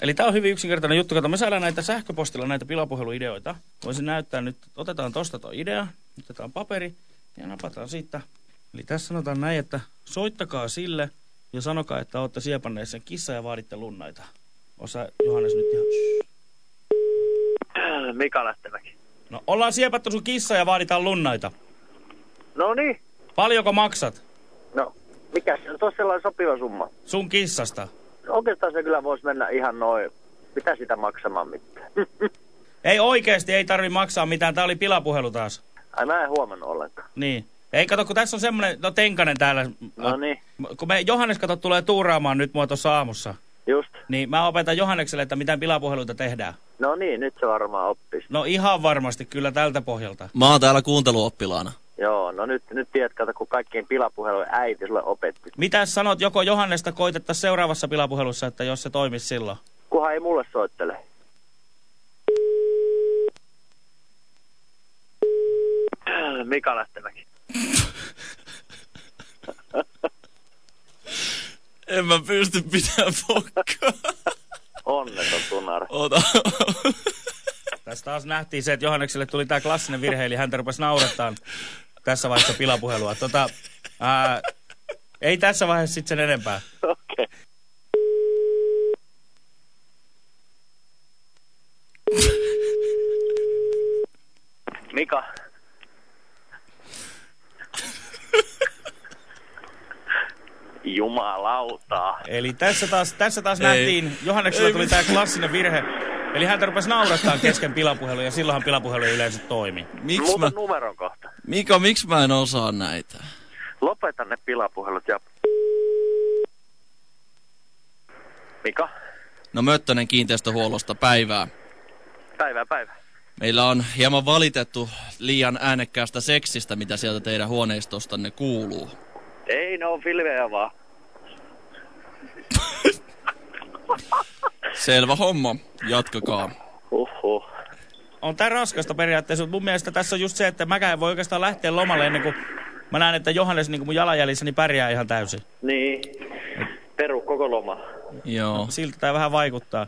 Eli tämä on hyvin yksinkertainen juttu. Kato, me saadaan näitä sähköpostilla näitä pilapuheluideoita. Voisin näyttää nyt, otetaan tosta tuo idea, otetaan paperi ja napataan siitä. Eli tässä sanotaan näin, että soittakaa sille ja sanokaa, että olette siepanneet sen kissa ja vaaditte lunnaita. Osa Johannes nyt ihan... Mika Lähtemäki. No ollaan siepattu sun kissa ja vaaditaan lunnaita. No niin. Paljonko maksat No, mikä se on sellainen sopiva summa? sun kissasta? Oikeastaan se kyllä voisi mennä ihan noin. Mitä sitä maksamaan mitään? Ei oikeesti, ei tarvi maksaa mitään. Tää oli pilapuhelu taas. Ai mä en huomannut ollenkaan. Niin. Ei kato, kun tässä on semmonen, no Tenkanen täällä. No niin, Kun me Johannes kato tulee tuuraamaan nyt mua tuossa aamussa. just. Niin mä opetan Johannekselle, että miten pilapuheluita tehdään. No niin, nyt se varmaan oppisi. No ihan varmasti kyllä tältä pohjalta. Mä oon täällä kuunteluoppilaana. Joo, no nyt, nyt tiedät, kato, kun kaikkien pilapuhelujen äiti sulle opetti. Mitä sanot, joko Johannesta koitettaisiin seuraavassa pilapuhelussa, että jos se toimisi silloin? Kuhan ei mulle soittele. Mika Lähtemäki. En mä pysty pitämään fokkaa. Onneton tunar. Ota. Tässä taas nähtiin se, että Johannekselle tuli tämä klassinen virhe, eli häntä rupesi naurattaa tässä vaiheessa pilapuhelua. Tota, ää, ei tässä vaiheessa sitten sen enempää. Okei. Okay. Mika. Jumalauta. Eli tässä taas, tässä taas Ei. nähtiin, Johanneksella tuli tämä klassinen virhe. Eli häntä rupesi naurattaa kesken pilapuhelun ja silloinhan pilapuhelu ei yleensä toimi. Miksi Muuta mä... numeron kohta. Mika, miksi mä en osaa näitä? Lopeta ne pilapuhelut ja... Mika? No Möttönen kiinteistöhuollosta päivää. Päivää päivä. Meillä on hieman valitettu liian äänekkäästä seksistä, mitä sieltä teidän huoneistostanne kuuluu. Ei, ne on filmejä vaan. Selvä homma. Jatkakaa. Huhhuh. On tää raskasta periaatteessa, mutta mun mielestä tässä on just se, että mäkään en voi oikeastaan lähteä lomalle ennen kuin mä näen, että Johannes niin kuin mun jalanjäljissä niin pärjää ihan täysin. Niin. Peru koko loma. Joo. Siltä tää vähän vaikuttaa.